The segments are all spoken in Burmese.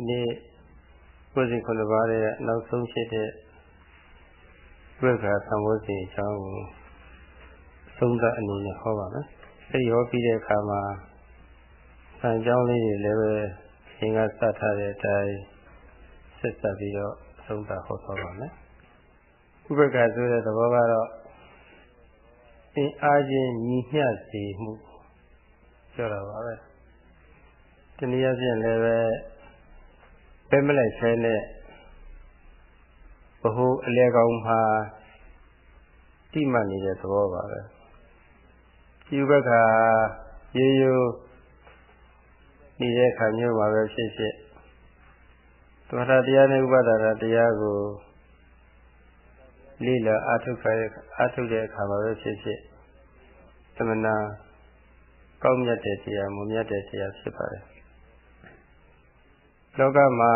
ဒီနေ့ကိုယ်စီခုနှစ်ပါးရဲ့နောက်ဆုံးဖြစ်တဲ့ဝိက္ခာသံဝေစီအကြောင်းကိုသုံးသပ်အနေနဲ့ဟောပါမယ်။အဲဒီဟောပြီးတဲ့အခါမှာဆံကြောင်းလေးတွေလည်းပဲသင်္ကစထားတဲ့အတိုင်းဆက်ဆက်ပြီးတော့သုံးသပ်ဟောသွားပါမယ်။ဥပက္ခဆိုတဲ့သဘောကတော့အင်အားချင်းညီမျှစေမှုပြောတာပါပဲ။တနည်းအားဖြင့်လည်းပဲ ပဲမလိုက်ဆဲနဲ့ဘ ਹੁ အလဲကောင်မှာတိမှတ်နေတဲ့သဘောပါပဲဒီဘက်ကရေရိုးနေတဲ့ခါမျိုးမှာပဲဖြစ်ဖြစ်သမထတရားနဲ့ဥပဒါရတရားကိုလိလာအာထုခရဲ့အာထုတဲ့အခါမှာပဲဖြစ်ဖြစ်သမဏကောင်းမြတ်တဲ့တရားမမြတ်တဲ့တရားဖြစ်ပါတယ် လောကမှာ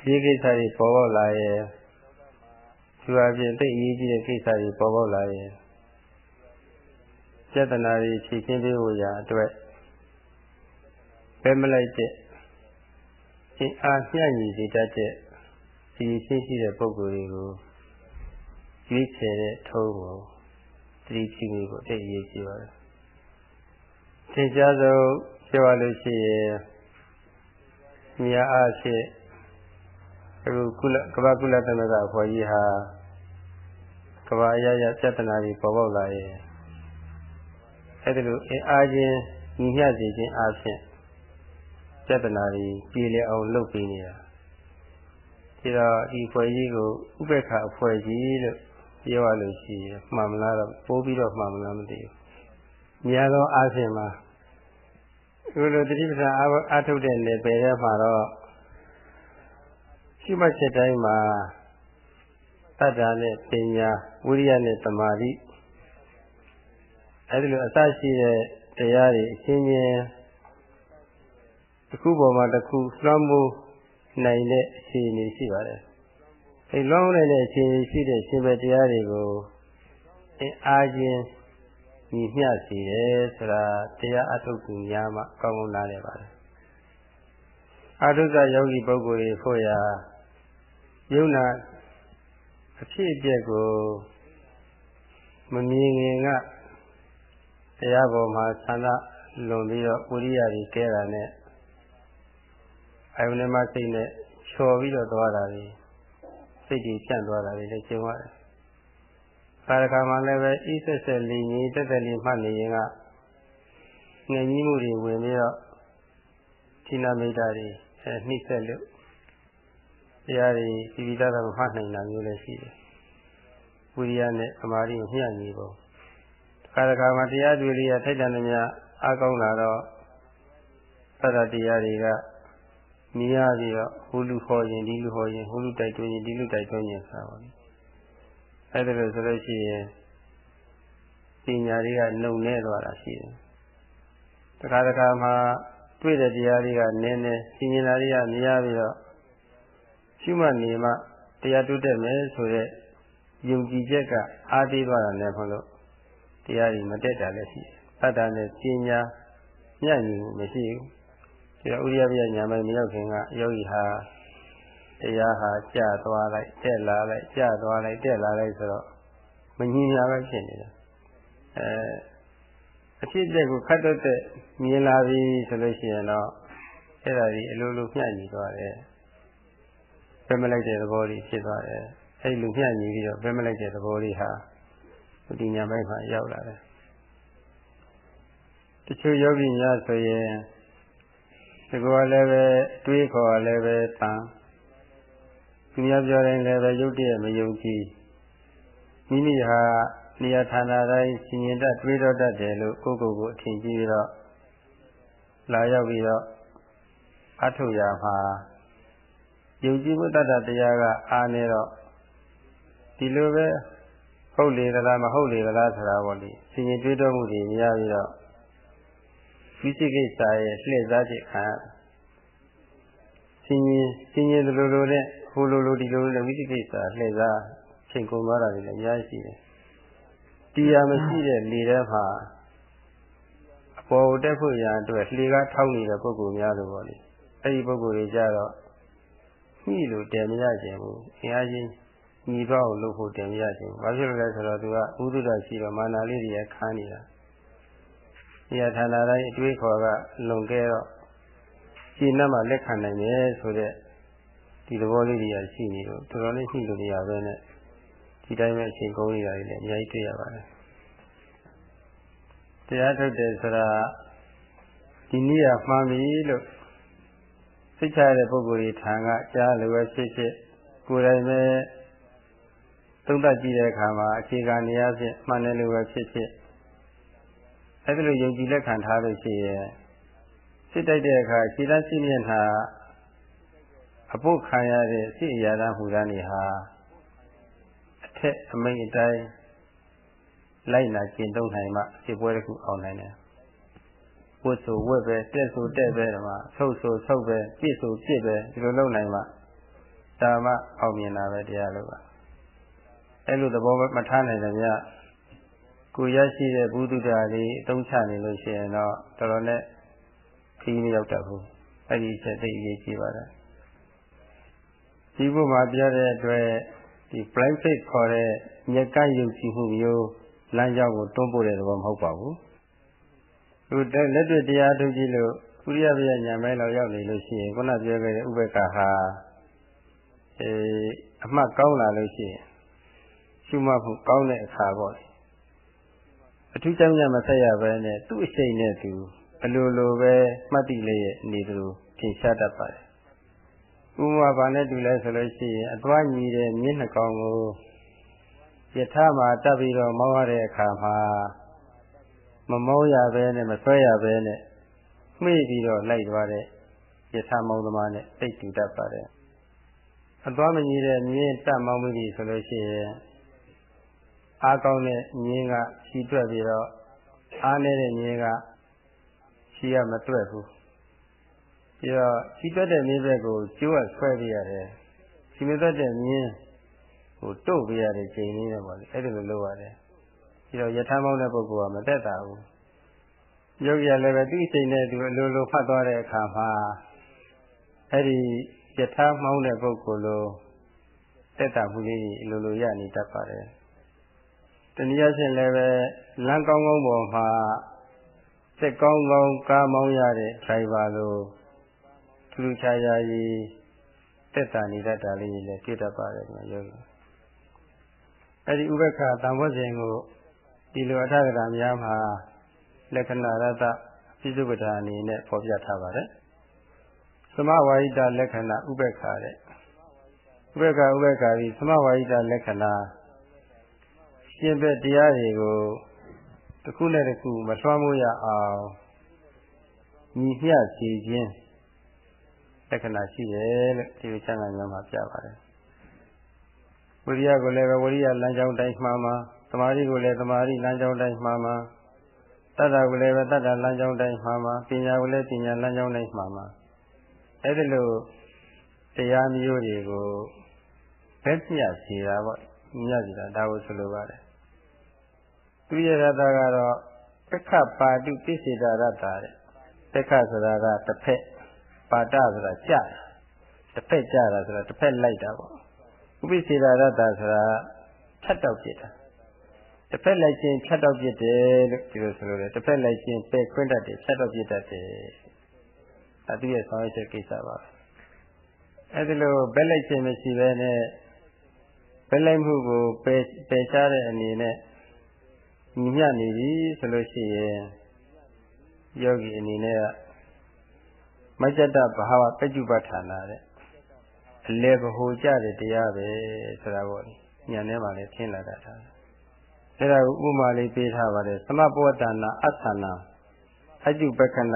ဒီကိစ္စတွေပေါ်ပေါက်လာရဲ့သူအပြင်သိအရေးကြီးတဲ့ကိစ္စတွေပေါ်ပေါက်လာရဲ့စေတနာတွေဖြည့်ချင်းပေးဖို့ရာအတွက်ပဲမလိုက်တဲ့အင်အားမျှညီစေတတ်တဲ့ဒီရှိရှိတဲ့ပုံကိုယ်တွေကိုရွေးချယ်တဲ့ထုံးကိုတတိပြုမှုကိုသိအရေးကြီးပါတယ်။သင်ကြားဆုံးပြောရလို့ရှိရင် မြာအားဖြင့်အခုကုလကမ္ဘာကုလသမဂ္ဂအဖွဲ့ကြီးဟာကဘာအရရပြဿနာတွေပေါ်ပေါက်လာရင်အဲ့ဒါလိုအင်အားချင်းညီမျှစေခြင်းအပြင်ပြဿနာတွေပြည်လည်အောင်လုပ်ပေးနေတာဒီတော့ဒီဖွဲ့ကြီးကိုဥပေက္ခအဖွဲ့ကြီးလို့ပြောရလို့ရှိရင်မှန်မလားတော့ပိုးပြီးတော့မှန်မလားမသိဘူး။များသောအားဖြင့်မှာ ဒီလိုတတိပ္ပံအားထုတ်တဲ့နယ်ပယ်ထဲမှာတော့ရှိမှချက်တိုင်းမှာတတ္တာနဲ့ပညာဝိရိယနဲ့တမာတိအဲဒီလိုအစရှိတဲ့တရားတွေအချင်းချင်းတစ်ခုပေါ်မှာတစ်ခုလွှမ်းမိုးနိုင်တဲ့အခြေအနေရှိပါတယ်။အဲလွှမ်းမိုးနိုင်တဲ့အခြေအနေရှိတဲ့ရှင်ဘတရားတွေကိုအင်အားချင်း ညီမျှစေတယ်ဆိုတာတရားအထုတ်ကူများမှကောင်းကောင်းနားလည်ပါတယ်။အာထုဇယောဂီပုဂ္ဂိုလ်တွေဖို့ရာယုံနာအဖြစ်အပျက်ကိုမမြင်ခင်ကတရားပေါ်မှာသန္တာလွန်ပြီးတော့ဝိရိယတွေကဲတာနဲ့အယုန်နဲ့မှစိတ်နဲ့ချော်ပြီးတော့သွားတာတွေစိတ်ကြီးပြန့်သွားတာတွေလည်းကျင်သွားတယ်။ ကာရကမှလည်းပဲဤဆက်ဆက်လီကြီးတက်တက်လေးမှတ်နေရင်ကငြိမ်ကြီးမှုတွေဝင်ပြီးတော့ဌိနမိတ်တာတွေအဲနှိမ့်ဆက်လို့တရားတွေပြည်ပြည်သားသားမမှတ်နိုင်တာမျိုးလည်းရှိတယ်။ဝိရိယနဲ့အမာရီကိုမျှညီပုံကာရကမှာတရားတွေလေးရထိုက်တန်သမျှအားကောင်းလာတော့သတ္တတရားတွေကမြင်ရပြီးတော့ဟိုလူခေါ်ရင်ဒီလူခေါ်ရင်ဟိုလူတိုက်တွန်းရင်ဒီလူတိုက်တွန်းရင်ဆိုပါဘူး။ အဲ့ဒါလို့ဆိုလို့ရှိရင်ပညာတွေကနှုံနေသွားတာရှိတယ်။တခါတခါမှတွေ့တဲ့တရားတွေကနည်းနည်းသင်္ကြန်တာတွေကများပြီးတော့ရှုမှတ်နေမှတရားတိုးတက်မယ်ဆိုတဲ့ယုံကြည်ချက်ကအားသေးသွားတာလည်းမဟုတ်လို့တရားတွေမတက်တာလည်းရှိတယ်။အတ္တနဲ့ပညာမျှညီမှုမရှိဘူး။ဒါဥရိယပြညာမိုင်းမရောက်ခင်ကယောဂီဟာ တရားဟာကျသွားလိုက်တက်လာလိုက်ကျသွားလိုက်တက်လာလိုက်ဆိုတော့မငြင်းရပဲဖြစ်နေတယ်။အဲအဖြစ်အပျက်ကိုခတ်တော့တဲ့မြင်လာပြီဆိုလို့ရှိရင်တော့အဲ့ဒါကြီးအလိုလိုမျှညီသွားတယ်။ဘယ်မလိုက်တဲ့သဘောလေးဖြစ်သွားတယ်အဲ့လိုမျှညီပြီးတော့ဘယ်မလိုက်တဲ့သဘောလေးဟာဒီညာဘက်မှာရောက်လာတယ်တချို့ယောဂီများဆိုရင်ဒီကောလည်းပဲတွေးခေါ်လည်းပဲတန် သူများပြောတိုင်းလည်းပဲရုပ်တရက်မယုံကြည်မိမိဟာနေရာဌာနတိုင်းရှင်ရင်တတ်တွေးတော့တတ်တယ်လို့ကိုယ့်ကိုယ်ကိုအထင်ကြီးပြီးတော့လာရောက်ပြီးတော့အထုရာမှာယုံကြည်မှုတတ်တာတရားကအားနေတော့ဒီလိုပဲဟုတ်လေသလားမဟုတ်လေသလားဆိုတာပေါ့လေဆင်ញင်တွေးတောမှုတွေများပြီးတော့ဒီစိကိစ္စရဲ့လှည့်စားခြင်းခံဆင်ញ င်ဆင်ញင်လိုလိုနဲ့ဟိုလိုလိုဒီလိုလိုဝိသိကိစ္စလှည့်စားချိန်ကုန်သွားတာတွေလည်းအများကြီးရှိတယ်တရားမရှိတဲ့လေထဲမှာအပေါ်တက်ဖို့ရန်အတွက်လှေကားထောင်းနေတဲ့ပုဂ္ဂိုလ်များလို့ပေါ့လေအဲဒီပုဂ္ဂိုလ်တွေကြတော့ညှိလို့တယ်မရခြင်းဘူးအင်အားချင်းညီသွားအောင်လုပ်ဖို့တယ်မရခြင်းဘူးဘာဖြစ်လို့လဲဆိုတော့သူကဥဒုဒရှိတော့မာနာလေးတွေကခန်းနေတာဒီဌာနတိုင်းအတွေးခေါ်ကလွန်ကဲတော့ရှင်းနှမှာလက်ခံနိုင်တယ်ဆိုတဲ့ ဒီသဘောလေးတွေကရှိနေတော့တော်တော်လေးရှိလို့မရပဲနဲ့ဒီတိုင်းပဲအချိန်ကုန်နေတာတွေလည်းအများကြီးတွေ့ရပါတယ်တရားထုတ်တယ်ဆိုတာဒီနည်းကမှန်ပြီလို့စိတ်ချရတဲ့ပုဂ္ဂိုလ်တွေထံကကြားလိုပဲဖြစ်ဖြစ်ကိုယ်တိုင်ပဲသုံးသပ်ကြည့်တဲ့အခါမှာအခြေခံနေရာဖြင့်မှန်တယ်လို့ပဲဖြစ်ဖြစ်အဲဒီလိုယုံကြည်လက်ခံထားလို့ရှိရင်စိတ်တိုက်တဲ့အခါခြေသားစိမျက်နှာ အဖို့ခံရတဲ့စိအရာသားဟူသားနေဟာအထက်အမိန်အတိုင်းလိုက်နာကျင့်သုံးနိုင်မှစိပွဲတစ်ခုအောင်နိုင်တယ်ဝတ်ဆိုဝတ်ပဲတက်ဆိုတက်ပဲဒီမှာဆုပ်ဆိုဆုပ်ပဲပြစ်ဆိုပြစ်ပဲဒီလိုလုပ်နိုင်မှဒါမှအောင်မြင်တာပဲတရားလို့ပါအဲ့လိုသဘောမထားနိုင်တယ်ဗျကိုရရှိတဲ့ဘုဒ္ဓတာလေးအသုံးချနေလို့ရှိရင်တော့တော်တော်နဲ့ခီးမရောက်တတ်ဘူးအဲ့ဒီချက်သိအရေးကြီးပါတယ် ဒီဘုမှာပြောတဲ့အတွက်ဒီ blind faith ခေါ်တဲ့မြက်ကယုံကြည်မှုမျိုးလမ်းကြောင်းကိုတွန်းပို့တဲ့သဘောမဟုတ်ပါဘူးသူလက်တွေ့တရားထုတ်ကြည့်လို့ဥရိယပြညာမဲလောက်ရောက်နေလို့ရှိရင်ခုနပြောခဲ့တဲ့ဥပ္ပခါဟာအဲအမှတ်ကောင်းလာလို့ရှိရင်ရှုမှတ်မှုကောင်းတဲ့အခါပေါ့အထူးကြောင့်ညမဆက်ရပဲနဲ့သူ့အရှိန်နဲ့သူအလိုလိုပဲမှတ်တိလေးရဲ့နေသူထင်ရှားတတ်ပါတယ် ဥပမာဘာနဲ့တူလဲဆိုလို့ရှိရင်အသွားညီတဲ့မျက်နှာကောင်ကိုယထာမှာတက်ပြီးတော့မောင်းရတဲ့အခါမှာမမောင်းရပဲနဲ့မဆွဲရပဲနဲ့မှေ့ပြီးတော့လိုက်သွားတဲ့ယထာမောင်းသမားနဲ့သိတူတတ်ပါတယ်အသွားမညီတဲ့မြင်းတက်မောင်းပြီးဆိုလို့ရှိရင်အားကောင်းတဲ့မြင်းကခြိတွက်ပြီးတော့အားနေတဲ့မြင်းကခြိရမတွက်ဘူး ပြီးတော့ခြိတွက်တဲ့မြင်းဘက်ကိုကျိုးကဆွဲပြရတယ်ခြိမတွက်တဲ့မြင်းကိုတုတ်ပြရတဲ့ချိန်လေးနဲ့ပေါ့လေအဲ့ဒီလိုလုပ်ရတယ်ပြီးတော့ယထာမောင်းတဲ့ပုဂ္ဂိုလ်ကမတက်တာဘူးယောဂီကလည်းပဲသူ့အချိန်နဲ့သူအလိုလိုဖတ်သွားတဲ့အခါမှာအဲ့ဒီယထာမောင်းတဲ့ပုဂ္ဂိုလ်လိုတက်တာမှုလေးအလိုလိုရနေတတ်ပါတယ်တနည်းအားဖြင့်လည်းပဲလမ်းကောင်းကောင်းပေါ်မှာစက်ကောင်းကောင်းကားမောင်းရတဲ့ driver လို ထူးထူးခြားခြားကြီးတက်တာနေတတ်တာလေးလည်းတွေ့တတ်ပါတယ်ကျွန်တော်ယောဂီအဲဒီဥပ္ပခါတံဘောဇဉ်ကိုဒီလိုအထက်ကရာများမှာလက္ခဏာရတ္တပိစုပ္ပဒါအနေနဲ့ဖော်ပြထားပါတယ်သမဝါယိတလက္ခဏာဥပ္ပခါတဲ့ဥပ္ပခါဥပ္ပခါပြီးသမဝါယိတလက္ခဏာရှင်းဘက်တရားတွေကိုတစ်ခုနဲ့တစ်ခုမလွှမ်းမိုးရအောင်ညီမျှစီခြင်း လက္ခဏာရှိတယ်လို့ဒီလိုချမ်းသာများမှာပြပါတယ်ဝိရိယကိုလည်းပဲဝိရိယလမ်းကြောင်းတိုင်းမှားမှာသမာဓိကိုလည်းသမာဓိလမ်းကြောင်းတိုင်းမှားမှာတတ္တကိုလည်းပဲတတ္တလမ်းကြောင်းတိုင်းမှားမှာပညာကိုလည်းပညာလမ်းကြောင်းတိုင်းမှားမှာအဲ့ဒီလိုတရားမျိုးတွေကိုဘက်ပြစီတာပေါ့ညစီတာဒါကိုဆိုလိုပါတယ်သူရရတာကတော့ပက္ခပါတုပိစေတာရတ္တာတဲ့ပက္ခဆိုတာကတစ်ဖက် ပါတဆိုတာကြာတစ်ဖက်ကြာတာဆိုတာတစ်ဖက်လိုက်တာပေါ့ဥပိစေတာရတ္တာဆိုတာဖြတ်တော့ပြစ်တာတစ်ဖက်လိုက်ခြင်းဖြတ်တော့ပြစ်တယ်လို့ဒီလိုဆိုလို့တယ်တစ်ဖက်လိုက်ခြင်းပယ်ခွင့်တတ်တယ်ဖြတ်တော့ပြစ်တတ်တယ်အတူရဲ့ဆောင်ရွက်ချက်ကိစ္စပါအဲဒီလိုဘက်လိုက်ခြင်းမရှိဘဲနဲ့ဘက်လိုက်မှုကိုပယ်ပယ်ရှားတဲ့အနေနဲ့ညီမျှနေပြီဆိုလို့ရှိရင်ယောဂီအနေနဲ့က မจ္တဘာဝပัจจุပဋ္ဌာနာတဲ့အလေဘဟုကြတဲ့တရားပဲဆိုတာပေါ့ညံထဲမှာလည်းထင်လာတာဒါအဲ့ဒါကိုဥပမာလေးပေးထားပါတယ်သမပဝတ္တနာအသနာအကျုပက္ခဏ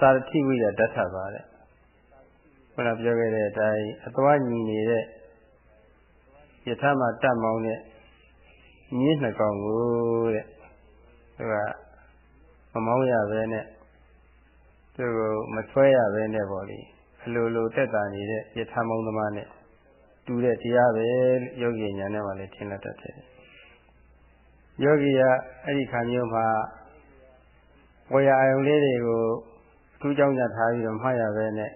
သာရတိဝိယတထပါတဲ့ခုနပြောခဲ့တဲ့အတိုင်းအသွားညီနေတဲ့ယထာမတတ်မောင်းတဲ့ညင်းနှစ်ကောင်ကိုတဲ့သူကမမောင်းရပဲနဲ့ သူကိုမဆွဲရပဲနဲ့ပေါ့လေအလိုလိုတက်တာနေတဲ့ယထာမောင်းသမားနဲ့တူတဲ့တရားပဲယောဂီညာနဲ့မှလည်းထင်လက်တတ်တယ်ယောဂီကအဲ့ဒီခါမျိုးမှာဝေယအာယုံလေးတွေကိုထူးကြောင်းကြထားပြီးတော့မှတ်ရပဲနဲ့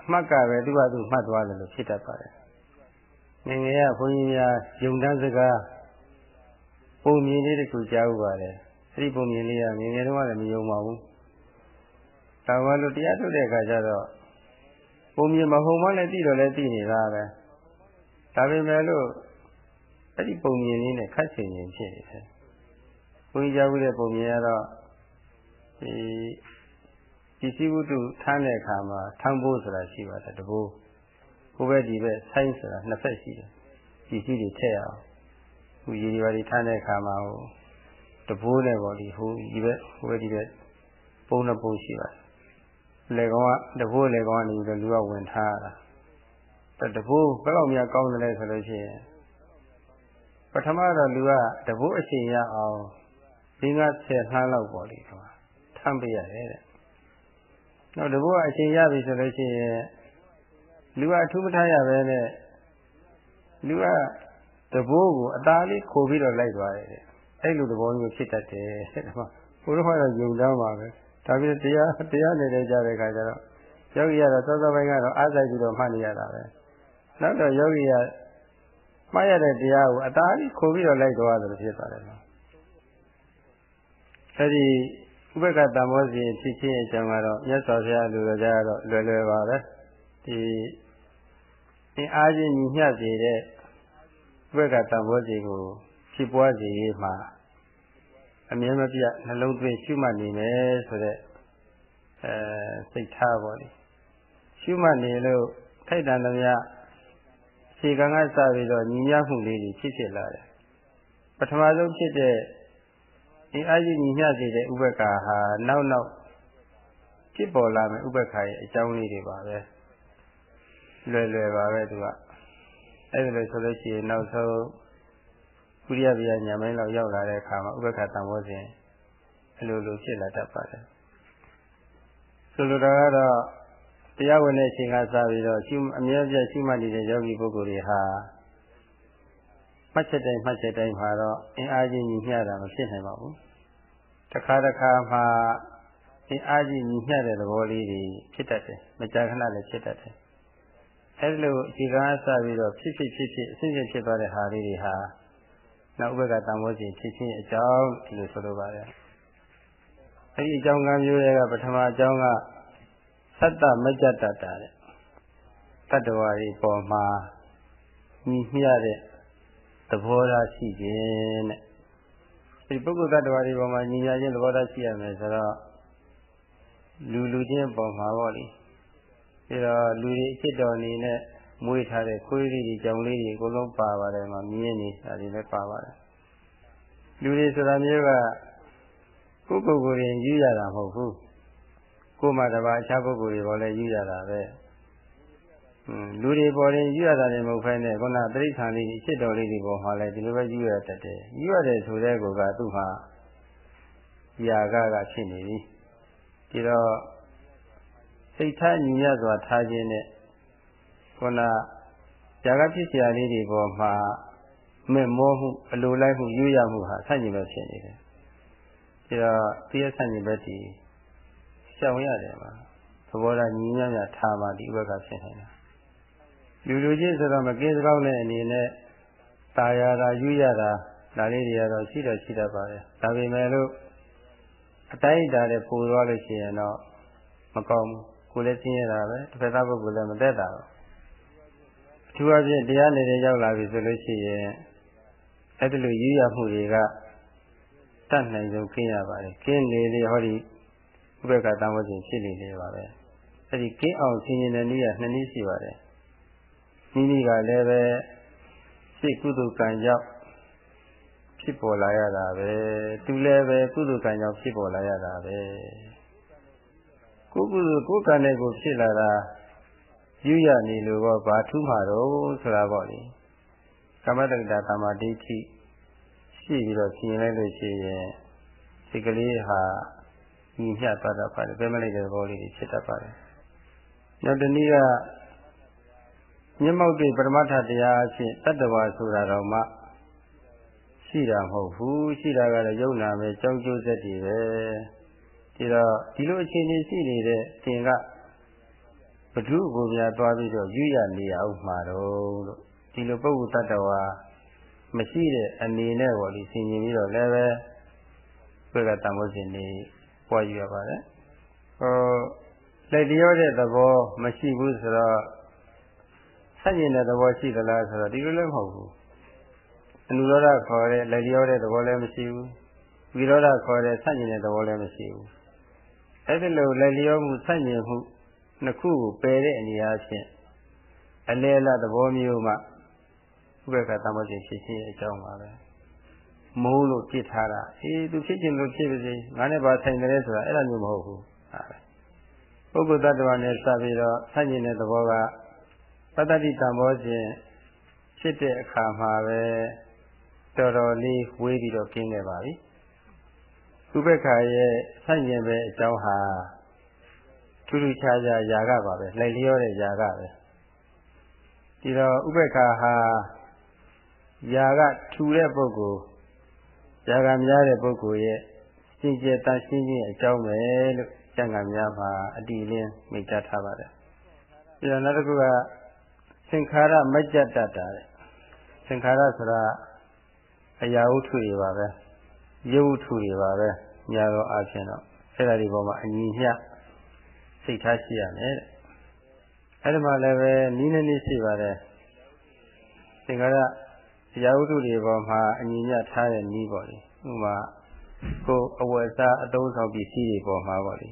အမှတ်ကပဲသူ့ဟာသူမှတ်သွားတယ်လို့ဖြစ်တတ်ပါတယ်ငငယ်ကဘုန်းကြီးများယုံတန်းစကားပုံမြင်လေးတစ်ခုကြားဥပါတယ်အဲ့ဒီပုံမြင်လေးကငငယ်တုန်းကလည်းမယုံပါဘူး ဒါမှလို့တရားထုတ်တဲ့အခါကျတော့ပုံမြင်မဟုတ်မှလည်းသိတော့လည်းသိနေတာပဲဒါပေမဲ့လို့အဲ့ဒီပုံမြင်လေးနဲ့ခတ်ချင်ရင်ဖြစ်နေတယ်ဘုန်းကြီးကြားဘူးတဲ့ပုံမြင်ကတော့ဒီပစ္စည်းဝတ္ထုထမ်းတဲ့အခါမှာထမ်းဖို့ဆိုတာရှိပါတယ်တဘိုးကိုပဲဒီပဲဆိုင်းဆိုတာနှစ်ဖက်ရှိတယ်ပစ္စည်းတွေထည့်အောင်ဟိုရေဒီပါဒီထမ်းတဲ့အခါမှာဟိုတဘိုးနဲ့ပေါ့ဒီဟိုဒီပဲဟိုပဲဒီပဲပုံနှစ်ပုံရှိပါတယ် လေကောင်ကတဘိုးလေကောင်ကနေပြီးတော့လူကဝင်ထားရတာတဘိုးဘယ်လောက်များကောင်းတယ်လဲဆိုလို့ရှိရင်ပထမတော့လူကတဘိုးအချိန်ရအောင်ဒီက10နှမ်းလောက်ပေါ့လေကွာထမ်းပြရတယ်တဲ့နောက်တဘိုးကအချိန်ရပြီဆိုလို့ရှိရင်လူကအထူးမထားရပဲနဲ့လူကတဘိုးကိုအသားလေးခိုးပြီးတော့လိုက်သွားတယ်တဲ့အဲ့လိုသဘောမျိုးဖြစ်တတ်တယ်တဲ့ဘုရားကတော့ယုံကြပါပဲ ဒါပြီးတရားတရားနေတဲ့ကြတဲ့ခါကျတော့ယောဂီကတော့သောသောပိုင်းကတော့အားစိုက်ပြီးတော့မှတ်နေရတာပဲနောက်တော့ယောဂီကမှားရတဲ့တရားကိုအသားလေးခိုးပြီးတော့လိုက်သွားတယ်လို့ဖြစ်သွားတယ်နော်အဲဒီဥပက္ခတမောစီဖြစ်ခြင်းအကြောင်းကတော့မြတ်စွာဘုရားလူတော်ကြတော့လွယ်လွယ်ပါပဲဒီအင်းအားချင်းညီမျှစေတဲ့ဥပက္ခတမောစီကိုဖြစ်ပွားစေရေးမှာ အမြဲမပြတ်နှလုံးသွင်းရှုမှတ်နေမယ်ဆိုတဲ့အဲစိတ်ထားပါလေရှုမှတ်နေလို့ထိုက်တန်သမျှခြေကံကစပြီးတော့ညီမျှမှုလေးတွေဖြစ်ဖြစ်လာတယ်ပထမဆုံးဖြစ်တဲ့ဒီအာရုံညီမျှစေတဲ့ဥပက္ခာဟာနောက်နောက်ဖြစ်ပေါ်လာမယ့်ဥပက္ခာရဲ့အကြောင်းလေးတွေပါပဲလွယ်လွယ်ပါပဲသူကအဲ့ဒါလို့ဆိုလို့ရှိရင်နောက်ဆုံး ကုရိယဗျာညာမိုင်းလောက်ရောက်လာတဲ့အခါမှာဥပက္ခတံဘောစဉ်အလိုလိုဖြစ်လာတတ်ပါတယ်ဆိုလိုတာကတော့တရားဝင်တဲ့အချိန်ကစပြီးတော့ရှုအမြဲပြည့်ရှုမှတ်နေတဲ့ယောဂီပုဂ္ဂိုလ်တွေဟာမှတ်ချက်တိုင်းမှတ်ချက်တိုင်းမှာတော့အင်အားကြီးညီမျှတာမဖြစ်နိုင်ပါဘူးတစ်ခါတစ်ခါမှာအင်အားကြီးညီမျှတဲ့သဘောလေးတွေဖြစ်တတ်တယ်မကြာခဏလည်းဖြစ်တတ်တယ်အဲဒီလိုအခြေခံအစပြီးတော့ဖြစ်ဖြစ်ဖြစ်ဖြစ်အစစ်စစ်ဖြစ်သွားတဲ့ဟာလေးတွေဟာ နောက်ဥပ္ပကတံမောစီဖြစ်ခြင်းအကြောင်းဒီလိုဆိုလိုပါတယ်အဲဒီအကြောင်းကမျိုးတွေကပထမအကြောင်းကသတ္တမကြတတတဲ့တတ္တဝါတွေပေါ်မှာညီမျှတဲ့သဘောထားရှိခြင်းတဲ့ဒီပုဂ္ဂိုလ်တ attva တွေပေါ်မှာညီညာခြင်းသဘောထားရှိရမယ်ဆိုတော့လူလူချင်းပေါ်မှာပေါ့လေပြီးတော့လူတွေအစ်တော်အနေနဲ့ မွေးထားတဲ့ခွေးလေးတွေကြောင်လေးတွေအကုန်လုံးပါပါတယ်မှာမြင်းနေတာတွေလည်းပါပါတယ်လူတွေဆိုတာမျိုးကကိုယ်ကိုယ်ကိုယ်ရင်ယူရတာမဟုတ်ဘူးကိုယ်မှတပါအခြားပုဂ္ဂိုလ်တွေပေါ်လည်းယူရတာပဲလူတွေပေါ်ရင်ယူရတာလည်းမဟုတ်ဖ ೇನೆ ခုနတိဋ္ဌာန်လေးအစ်တော်လေးတွေပေါ်မှာလည်းဒီလိုပဲယူရတတ်တယ်ယူရတယ်ဆိုတဲ့ကောကသူ့မှာຢာကကဖြစ်နေပြီဒီတော့စိတ်ထားညီညွတ်စွာထားခြင်းနဲ့ ခုနຢာကဖြစ်เสียလေးတွေပေါ်မှာမဲ့မောမှုအလိုလိုက်မှုယူရမှုဟာဆန့်ကျင်ပဲဖြစ်နေတယ်ဒီတော့တရားဆန့်ကျင်ဘက်ဒီရှောင်ရတယ်ပါသဘောထားညီညွတ်ရထားပါဒီဘက်ကဖြစ်နေတာလူလူချင်းဆိုတော့မကင်းစကောင်းတဲ့အနေနဲ့ตายရတာယူရတာဒါလေးတွေကတော့ရှိတော့ရှိတတ်ပါတယ်ဒါပေမဲ့လို့အတိုင်းအတာနဲ့ပူသွားလို့ရှိရင်တော့မကောင်းဘူးကိုယ်လည်းသိရတာပဲတစ်ဖက်သားပုဂ္ဂိုလ်လည်းမသက်တာဘူး အထူးအဖြင့်တရားနေတဲ့ရောက်လာပြီဆိုလို့ရှိရင်အဲ့ဒီလိုယူရမှုတွေကတတ်နိုင်ဆုံးကျင်းရပါတယ်ကျင်းနေလေဟောဒီဥပ္ပကတံဝစဉ်ဖြစ်နေလေပါပဲအဲ့ဒီကျင်းအောင်ဆင်ရင်တဲ့နည်းကနှစ်နည်းရှိပါတယ်မိမိကလည်းပဲစိတ်ကုသိုလ်ကံကြောင့်ဖြစ်ပေါ်လာရတာပဲသူလည်းပဲကုသိုလ်ကံကြောင့်ဖြစ်ပေါ်လာရတာပဲကိုကုသိုလ်ကိုကံနဲ့ကိုဖြစ်လာတာ ယူရနေလို့တော့ဘာထူးမှာတော့ဆိုတာပေါ့လေကမ္မတက္ကတာသမာဓိဋ္ဌိရှိပြီးတော့ရှင်လိုက်လို့ရှိရင်စိတ်ကလေးဟာညီမျှသွားတတ်ပါတယ်ပဲမလိုက်တဲ့သဘောလေးဖြစ်တတ်ပါတယ်နောက်တနည်းကမျက်မှောက်တွေပရမတ္ထတရားအဖြစ်တတ္တဝါဆိုတာတော့မှရှိတာမဟုတ်ဘူးရှိတာကတော့ယုံနာပဲကြောင်းကျိုးဆက်တွေပဲဒီတော့ဒီလိုအခြေအနေရှိနေတဲ့သင်က ဘဒုကိုများသွားပြီးတော့ယူရနေအောင်မှာတော့လို့ဒီလိုပုဂ္ဂိုလ်တ attva မရှိတဲ့အနေနဲ့ပေါ့ဒီဆင်ញင်ပြီးတော့လည်းပဲဘုရားတန်ဖိုးရှင်နေပွားယူရပါတယ်ဟောလက်လျောတဲ့သဘောမရှိဘူးဆိုတော့ဆန့်ကျင်တဲ့သဘောရှိသလားဆိုတော့ဒီလိုလည်းမဟုတ်ဘူးအနုရောဓခေါ်တဲ့လက်လျောတဲ့သဘောလည်းမရှိဘူးဝိရောဓခေါ်တဲ့ဆန့်ကျင်တဲ့သဘောလည်းမရှိဘူးအဲ့ဒီလိုလက်လျောမှုဆန့်ကျင်မှု နှစ်ခုကိုပယ်တဲ့အနေအချင်းအလေလသဘောမျိုးမှဥပ္ပခသမ္မောရှင်ဖြစ်ခြင်းအကြောင်းပါပဲမိုးလို့ပြစ်ထားတာအေးသူဖြစ်ခြင်းလို့ဖြစ်ပါစေငါနဲ့ပါဆိုင်တယ်ဆိုတာအဲ့လိုမျိုးမဟုတ်ဘူးဟာပုဂ္ဂိုလ်တ attva နဲ့စပြီးတော့ဆန့်ကျင်တဲ့သဘောကပတ္တိတံဘောရှင်ဖြစ်တဲ့အခါမှာပဲတော်တော်လေးဝေးပြီးတော့ကျင်းခဲ့ပါပြီဥပ္ပခရဲ့ဆန့်ကျင်ပဲအကြောင်းဟာ ထူးထူးခြားခြားຢာကပါပဲလိုက်လျောတဲ့ຢာကပဲဒီတော့ဥပ္ပခဟာຢာကထူတဲ့ပုဂ္ဂိုလ်ຢာကများတဲ့ပုဂ္ဂိုလ်ရဲ့စင်ကြယ်တန်ရှင်းခြင်းအကြောင်းပဲလို့ကျမ်းဂန်များမှာအတိအလင်းမိတ်ထားပါတယ်ပြီးတော့နောက်တစ်ခုကသင်္ခါရမကြ္တတတာတဲ့သင်္ခါရဆိုတာအရာဝတ္ထုတွေပါပဲရုပ်ဝတ္ထုတွေပါပဲညာတော့အချင်းတော့အဲ့ဒါဒီပေါ်မှာအညီမျှ စိတ်ထားရှိရမယ်တဲ့အဲ့ဒီမှာလည်းပဲနီးနေနေရှိပါတယ်သင်္ခါရအရာဝတ္ထုတွေပေါ်မှာအညီမျှထားတဲ့နီးပေါ့လေဥပမာကိုအဝယ်စားအသုံးဆောင်ပစ္စည်းတွေပေါ်မှာပေါ့လေ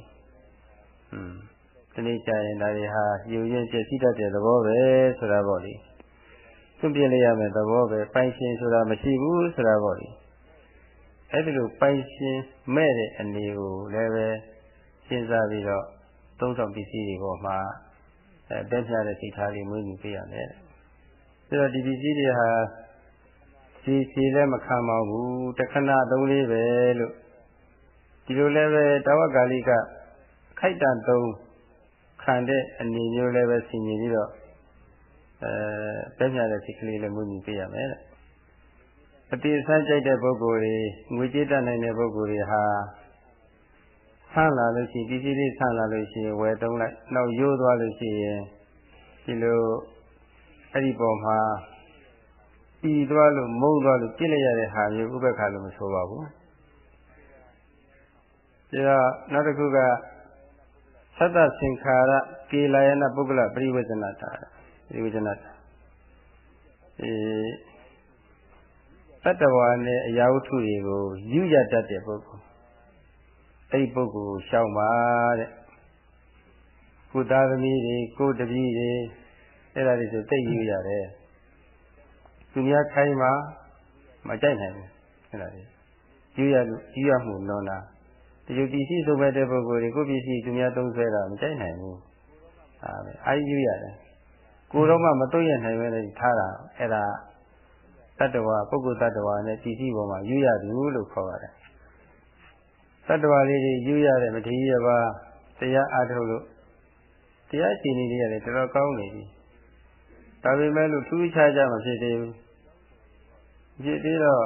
อืมဒီနေ့ကျရင်ဒါတွေဟာယူရင်ပြည့်စည်တတ်တဲ့သဘောပဲဆိုတာပေါ့လေသွန့်ပြလိုက်ရမယ်သဘောပဲပိုင်ရှင်ဆိုတာမရှိဘူးဆိုတာပေါ့လေအဲ့ဒီလိုပိုင်ရှင်မဲ့တဲ့အနေကိုလည်းပဲစဉ်းစားပြီးတော့ သုံးဆောင်ပစ္စည်းတွေပေါ်မှာအဲတက်ပြတဲ့စိတ်ထားလေးမွေးမြူပေးရမယ်အဲ့တော့ဒီပစ္စည်းတွေဟာစီစီလည်းမခံပါဘူးတခဏသုံးလေးပဲလို့ဒီလိုလည်းပဲတဝကာလိကခိုက်တန်သုံးခံတဲ့အနေမျိုးလည်းပဲဆင်ញင်ပြီးတော့အဲတက်ပြတဲ့စိတ်ကလေးလည်းမွေးမြူပေးရမယ်တဲ့အတိအဆန်းကြိုက်တဲ့ပုဂ္ဂိုလ်တွေငွေကြေးတတ်နိုင်တဲ့ပုဂ္ဂိုလ်တွေဟာ ဆန်းလာလို့ရှိရင်ပစ္စည်းလေးဆန်းလာလို့ရှိရင်ဝယ်သုံးလိုက်နောက်ရိုးသွားလို့ရှိရင်ဒီလိုအဲ့ဒီပုံမှာပြီးသွားလို့မုန်းသွားလို့ပြစ်လိုက်ရတဲ့ဟာမျိုးဥပ္ပခါလို့မဆိုပါဘူးဒါနောက်တစ်ခုကသတ္တသင်္ခါရကေလာယနာပုဂ္ဂလပရိဝေဇနတာပရိဝေဇနတာအဲတတ္တဝါနဲ့အရာဝတ္ထုတွေကိုယူရတတ်တဲ့ပုဂ္ဂိုလ် အဲ့ဒီပုဂ္ဂိုလ်ကိုရှောင်ပါတဲ့ကိုသားသမီးတွေကိုတပည့်တွေအဲ့ဒါတွေဆိုသိယူရတယ်သူများခိုင်းမှမကြိုက်နိုင်ဘူးအဲ့ဒါတွေယူရလို့ယူရမှုလွန်တာတရုပ်ပစ္စည်းဆိုမဲ့တဲ့ပုဂ္ဂိုလ်တွေကိုပစ္စည်းသူများသုံးဆွဲတာမကြိုက်နိုင်ဘူးဟာပဲအာယူရတယ်ကိုတော့မှမတုံ့ရနိုင်ပဲလေထားတာအဲ့ဒါတတ္တဝါပုဂ္ဂိုလ်တ attva နဲ့ပစ္စည်းပေါ်မှာယူရသူလို့ခေါ်ပါတယ် တတ္တဝါလေးတွေယူရတဲ့မထေရပါတရားအားထုတ်လို့တရားရှင်နေတွေကလည်းတော်တော်ကောင်းနေပြီဒါပေမဲ့လို့ထူးခြားကြမဖြစ်သေးဘူးဖြစ်သေးတော့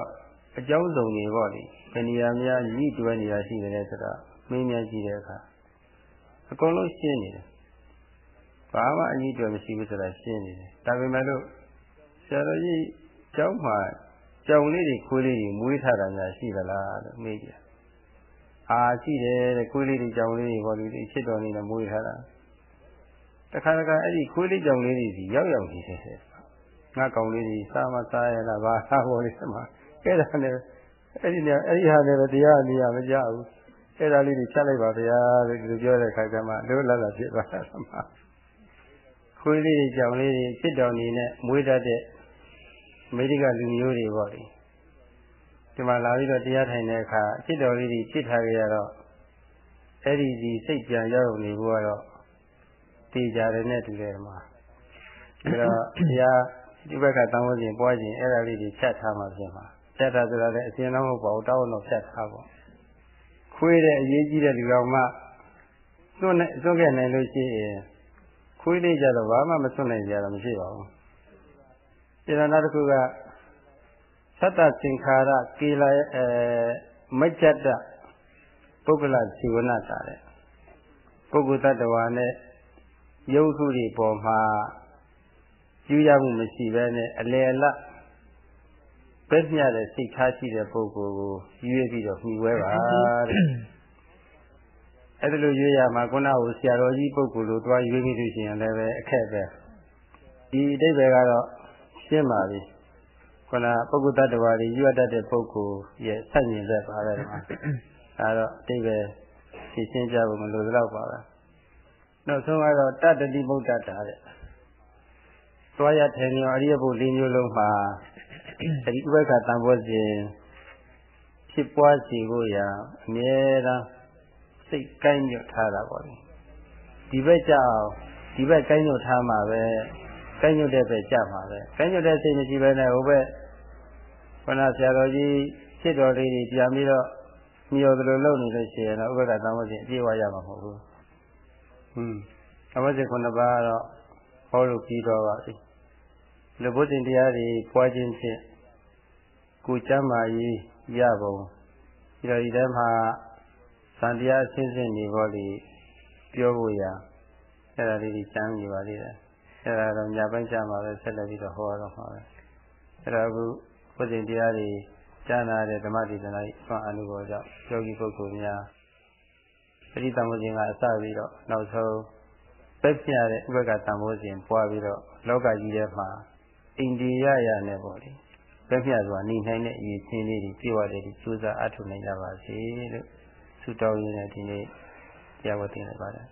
အကြောင်းစုံတွေပေါ့လေဘယ်နေရာများညှိတွဲနေတာရှိတယ်ဆိုတော့မင်းများကြည့်တဲ့အခါအကုန်လုံးရှင်းနေတယ်ဘာမှအညှိတွဲမရှိဘူးဆိုတာရှင်းနေတယ်ဒါပေမဲ့လို့ဆရာတော်ကြီးကျောင်းမှာကြောင်လေးတွေခွေးလေးတွေမွေးထားတာများရှိသလားလို့မေးကြ အာရှိတယ်တဲ့ခွေးလေးတွေကြောင်လေးတွေပေါ့လေချစ်တော်နေနဲ့မွေးထားတာတခါတခါအဲ့ဒီခွေးလေးကြောင်လေးတွေစီရောက်ရောက်နေတယ်ငါကောင်လေးတွေစားမစားရလားဘာသာပေါ်လေးမှာအဲ့ဒါနဲ့အဲ့ဒီနေအဲ့ဒီဟာနဲ့ပဲတရားနေရမကြဘူးအဲ့ဒါလေးတွေချက်လိုက်ပါဗျာလို့ဒီလိုပြောတဲ့ခါကျမှလွတ်လပ်လာဖြစ်သွားတာမှာခွေးလေးတွေကြောင်လေးတွေချစ်တော်နေနဲ့မွေးတတ်တဲ့အမေရိကလူမျိုးတွေပေါ့လေ ဒီမှာလာပြီးတော့တရားထိုင်တဲ့အခါအစ်တော်လေးတွေဖြစ်ထားကြရတော့အဲ့ဒီဒီစိတ်ပြန်ရောက်နေဖို့ကတော့တည်ကြတယ်နဲ့တူတယ်မှာဒါတော့တရားဒီဘက်ကတောင်းလို့ချင်းပွားချင်းအဲ့ဒါလေးတွေဖြတ်ထားမှဖြစ်မှာဖြတ်ထားဆိုတာလည်းအရှင်တော်မဟုတ်ပါဘူးတောင်းတော့ဖြတ်ထားပေါ့ခွေးတဲ့အရေးကြီးတဲ့လူတော်မှသွန်းနဲ့သွန်းခဲ့နိုင်လို့ရှိရင်ခွေးလေးကြတော့ဘာမှမသွန်းနိုင်ကြတော့မရှိပါဘူးဒီနောက်တစ်ခုက သတ္တသင်္ခါရကေလာအဲမကြ္တပုဂ္ဂလဇီဝနာတာတဲ့ပုဂ္ဂိုလ်တ attva နဲ့ရုပ်ထုတွေပေါ်မှာကျူးရမှုမရှိဘဲနဲ့အလယ်အလတ်ဘက်မျှတဲ့စိတ်ထားရှိတဲ့ပုဂ္ဂိုလ်ကိုရွေးပြီးတော့မှီဝဲပါတဲ့အဲ့ဒါလိုရွေးရမှာခုနကဆရာတော်ကြီးပုဂ္ဂိုလ်လိုတွားရွေးပြီးလို့ရှိရင်လည်းပဲအခက်ပဲဒီအတိတ်ပဲကတော့ရှင်းပါပြီ ခုနပုဂ္ဂိုလ်တ attva တွေရွတ်တတ်တဲ့ပုဂ္ဂိုလ်ရဲ့ဆက်ညင်သက်ပါပဲဒီမှာအဲတော့အတိတ်ပဲရှင်းရှင်းကြဖို့မလိုတော့ပါပဲနောက်ဆုံးကတော့တတ္တိမုဒ္ဒတာတဲ့သွားရထိုင်ရောအရိယဘုလေးမျိုးလုံးမှာအဲဒီဥပ္ပခတန်ဖိုးစဉ်ဖြစ်ပွားစီကိုရာအမြဲတမ်းစိတ်ကိုင်းညွတ်ထားတာပေါ့လေဒီဘက်ကြောက်ဒီဘက်ကိုင်းညွတ်ထားမှာပဲကိုင်းညွတ်တဲ့ဘက်ကြမှာပဲကိုင်းညွတ်တဲ့စိတ်မရှိဘဲနဲ့ဟိုဘက် ခန္ဓာဆရာတော်ကြီးဖြစ်တော်လေးတွေပြန်ပြီးတော့မျောသလိုလုပ်နေလို့ရှိရင်တော့ဥပ္ပခတန်ဖိုးစဉ်အပြည့်ဝရမှာမဟုတ်ဘူးဟွန်းအဝဇ္ဇခုနှစ်ပါးတော့ဟောလို့ပြီးတော့ပါပြီလူဘုဇင်တရားတွေပွားခြင်းဖြင့်ကိုကျမ်းမာရေးရပုံပြီးတော့ဒီထဲမှာသံတရားအစဉ်စဉ်နေပေါ်လေပြောဖို့ရအဲ့ဒါလေးကြီးကျမ်းနေပါသေးတယ်အဲ့ဒါတော့ညာပိုင်းကျမ်းမှာပဲဆက်လက်ပြီးတော့ဟောရတော့မှာပဲအဲ့ဒါအခု ဘုဇင်တရားတွေကြားနာတဲ့ဓမ္မဒေသနာ၏ဆွမ်းအနုဘောကြောင့်ယောဂီပုဂ္ဂိုလ်များပရိသမုဇင်ကအစပြီးတော့နောက်ဆုံးသက်ပြတဲ့ဥပက္ခတံဘောဇင်ပွားပြီးတော့လောကကြီးထဲမှာအိန္ဒိယရနဲ့ပေါ့လေသက်ပြဆိုတာနေနိုင်တဲ့အရေးချင်းလေးတွေပြေဝတဲ့ဒီကျိုးစားအထုနိုင်ကြပါစေလို့ဆုတောင်းရင်းနဲ့ဒီနေ့တရားဝတ်တင်လိုက်ပါတယ်